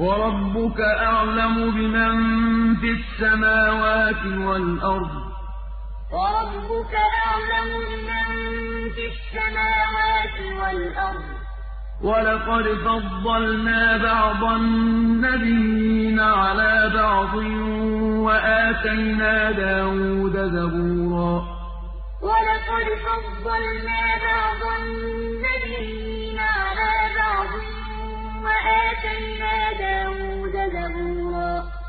وربك أعلم بمن في السماوات والأرض. وربك أعلم ولقد فضلنا بعض النبيين على بعض وآتينا داود زبورا. ولقد فضلنا بعض النبيين على بعض وآتينا